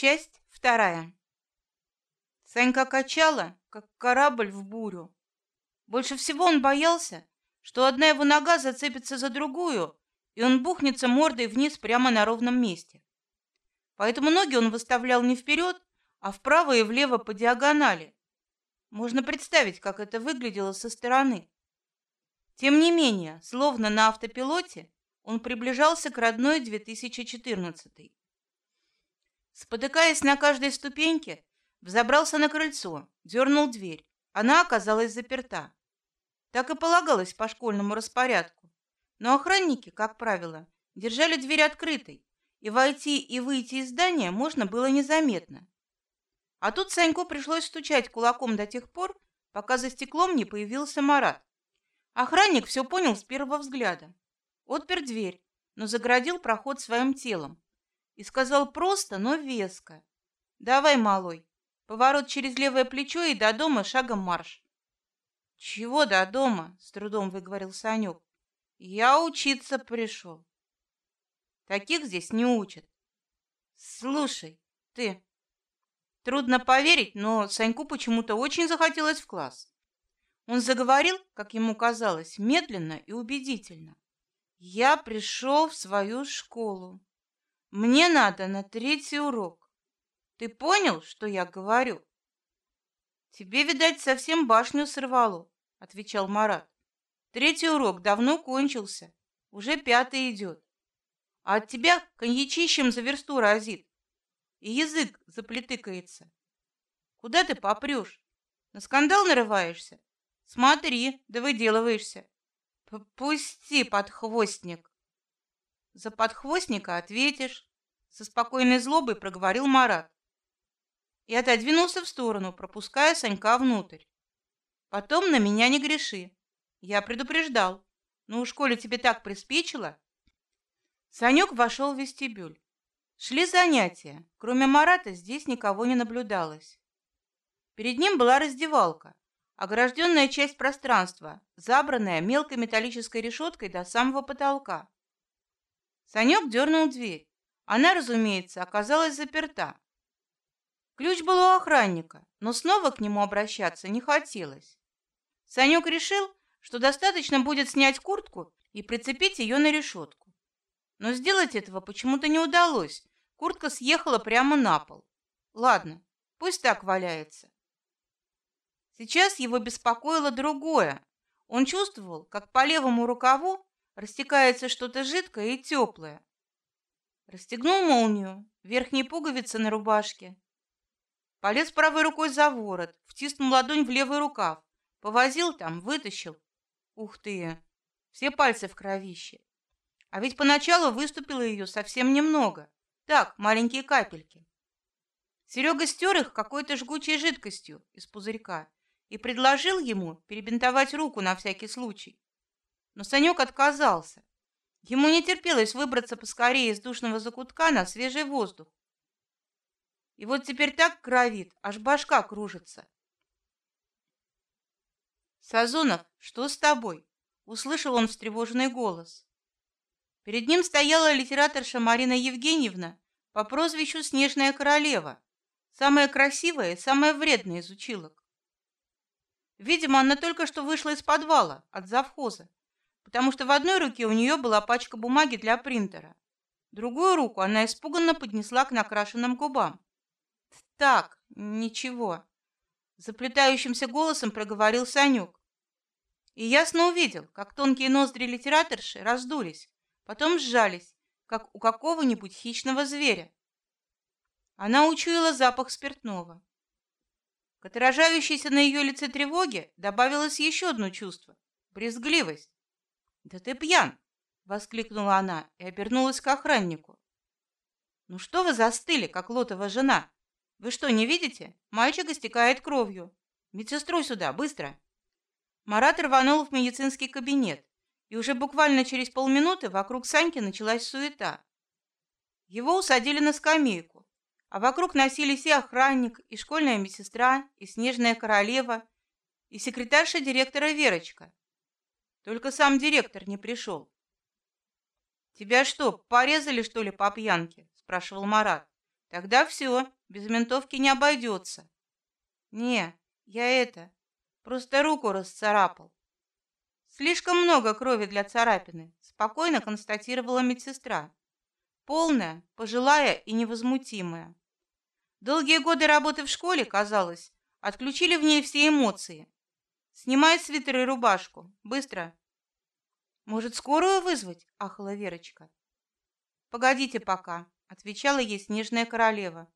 Часть вторая. Санька качала, как корабль в бурю. Больше всего он боялся, что одна его нога зацепится за другую, и он бухнется мордой вниз прямо на ровном месте. Поэтому ноги он выставлял не вперед, а вправо и влево по диагонали. Можно представить, как это выглядело со стороны. Тем не менее, словно на автопилоте, он приближался к родной 2014. Спотыкаясь на каждой ступеньке, взобрался на крыльцо, дернул дверь. Она оказалась заперта. Так и полагалось по школьному распорядку. Но охранники, как правило, держали дверь открытой, и войти и выйти из здания можно было незаметно. А тут Саньку пришлось стучать кулаком до тех пор, пока за стеклом не появился Марат. Охранник все понял с первого взгляда. Отпер дверь, но заградил проход своим телом, и сказал просто, но веско: "Давай, малой, поворот через левое плечо и до дома шагом марш". "Чего до дома?" с трудом выговорил Санек. "Я учиться пришел. Таких здесь не учат. Слушай, ты Трудно поверить, но Саньку почему-то очень захотелось в класс. Он заговорил, как ему казалось, медленно и убедительно. Я пришел в свою школу. Мне надо на третий урок. Ты понял, что я говорю? Тебе, видать, совсем башню сорвало, отвечал Марат. Третий урок давно кончился, уже пятый идет. А от тебя коньячищем за версту разит, и язык заплетыкается. Куда ты попрешь? На скандал нарываешься? Смотри, да выделываешься. Пусти, подхвостник. За подхвостника ответишь, со спокойной злобой проговорил Марат и отодвинулся в сторону, пропуская Санька внутрь. Потом на меня не греши. Я предупреждал. Ну, в школе тебе так приспичило. Санек вошел в вестибюль. Шли занятия. Кроме Марата здесь никого не наблюдалось. Перед ним была раздевалка, огражденная часть пространства, забранная мелкой металлической решеткой до самого потолка. Санек дернул дверь. Она, разумеется, оказалась заперта. Ключ был у охранника, но снова к нему обращаться не хотелось. Санек решил, что достаточно будет снять куртку и прицепить ее на решетку. Но сделать этого почему-то не удалось. Куртка съехала прямо на пол. Ладно, пусть так валяется. Сейчас его беспокоило другое. Он чувствовал, как по левому рукаву растекается что-то жидкое и теплое. Расстегнул молнию, верхние пуговицы на рубашке. Полез правой рукой за ворот, втиснул ладонь в левый рукав, повозил там, вытащил. Ух ты, все пальцы в кровище. А ведь поначалу выступило ее совсем немного, так, маленькие капельки. Серега стер их какой-то жгучей жидкостью из пузырька и предложил ему перебинтовать руку на всякий случай. Но Санек отказался. Ему не терпелось выбраться поскорее из душного закутка на свежий воздух. И вот теперь так кровит, аж башка кружится. Сазонов, что с тобой? услышал он встревоженный голос. Перед ним стояла литераторша Марина Евгеньевна по прозвищу Снежная королева, самая красивая и самая вредная из училок. Видимо, она только что вышла из подвала от завхоза, потому что в одной руке у нее была пачка бумаги для принтера, другую руку она испуганно поднесла к накрашенным губам. Так, ничего, заплетающимся голосом проговорил Санюк. И ясно увидел, как тонкие ноздри литераторши раздулись, потом сжались, как у какого-нибудь хищного зверя. Она учуяла запах спиртного. К отражающейся на ее лице тревоге добавилось еще одно чувство — брезгливость. «Да ты пьян!» — воскликнула она и обернулась к охраннику. «Ну что вы застыли, как лотова жена? Вы что, не видите? Мальчик истекает кровью. Медсестру сюда, быстро!» Марат рванул в медицинский кабинет, и уже буквально через полминуты вокруг Саньки началась суета. Его усадили на скамейку, а вокруг носились и охранник, и школьная медсестра, и снежная королева, и секретарша директора Верочка. Только сам директор не пришел. Тебя что, порезали что ли по пьянке? спрашивал Марат. Тогда все, без ментовки не обойдется. Не, я это, просто руку расцарапал. Слишком много крови для царапины, спокойно констатировала медсестра. Полная, пожилая и невозмутимая. Долгие годы работы в школе, казалось, отключили в ней все эмоции. Снимай свитер и рубашку, быстро. Может, скорую вызвать? ахала Верочка. Погодите пока, отвечала ей снежная королева.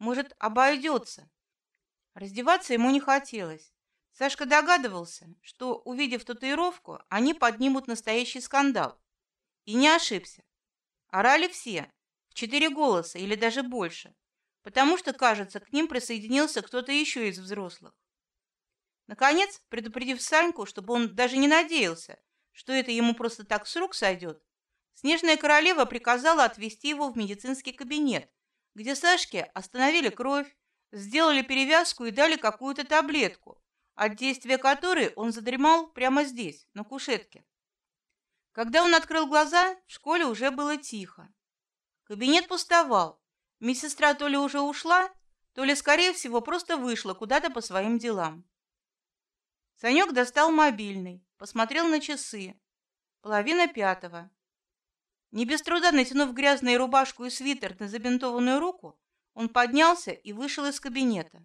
Может, обойдется. Раздеваться ему не хотелось. Сашка догадывался, что, увидев татуировку, они поднимут настоящий скандал. И не ошибся. Орали все, в четыре голоса или даже больше, потому что, кажется, к ним присоединился кто-то еще из взрослых. Наконец, предупредив Саньку, чтобы он даже не надеялся, что это ему просто так с рук сойдет, Снежная королева приказала отвезти его в медицинский кабинет, где Сашке остановили кровь, сделали перевязку и дали какую-то таблетку, от действия которой он задремал прямо здесь, на кушетке. Когда он открыл глаза, в школе уже было тихо. Кабинет пустовал. Медсестра то ли уже ушла, то ли, скорее всего, просто вышла куда-то по своим делам. Санек достал мобильный, посмотрел на часы. Половина пятого. Не без труда натянув грязную рубашку и свитер на забинтованную руку, он поднялся и вышел из кабинета.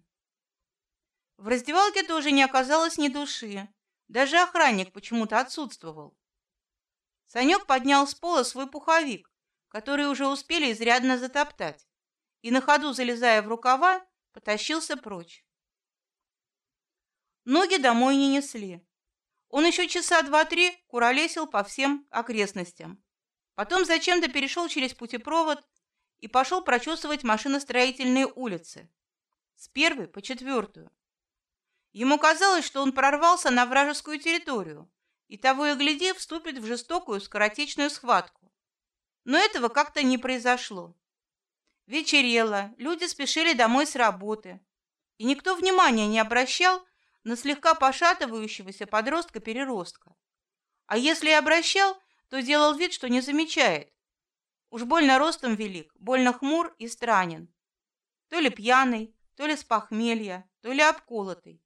В раздевалке тоже не оказалось ни души, даже охранник почему-то отсутствовал. Санек поднял с пола свой пуховик, который уже успели изрядно затоптать, и на ходу залезая в рукава, потащился прочь. Ноги домой не несли. Он еще часа два-три куролесил по всем окрестностям, Потом зачем-то перешел через путепровод и пошел прочесывать машиностроительные улицы с первой по четвертую. Ему казалось, что он прорвался на вражескую территорию и того и гляди вступит в жестокую скоротечную схватку. Но этого как-то не произошло. Вечерело, люди спешили домой с работы, и никто внимания не обращал на слегка пошатывающегося подростка-переростка. А если и обращал, то делал вид, что не замечает. Уж больно ростом велик, больно хмур и странен. То ли пьяный, то ли с похмелья, то ли обколотый.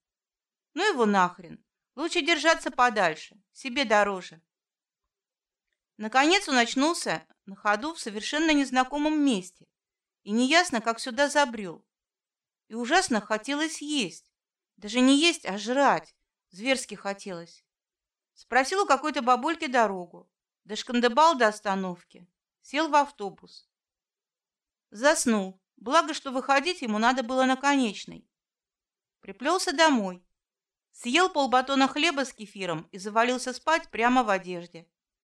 Ну его нахрен. Лучше держаться подальше, себе дороже. Наконец он очнулся на ходу в совершенно незнакомом месте, и неясно, как сюда забрел. И ужасно хотелось есть, даже не есть, а жрать, зверски хотелось. Спросил у какой-то бабульки дорогу, Дошкандыбал до остановки, сел в автобус. Заснул. Благо, что выходить ему надо было на конечной. Приплелся домой. Съел полбатона хлеба с кефиром и завалился спать прямо в одежде.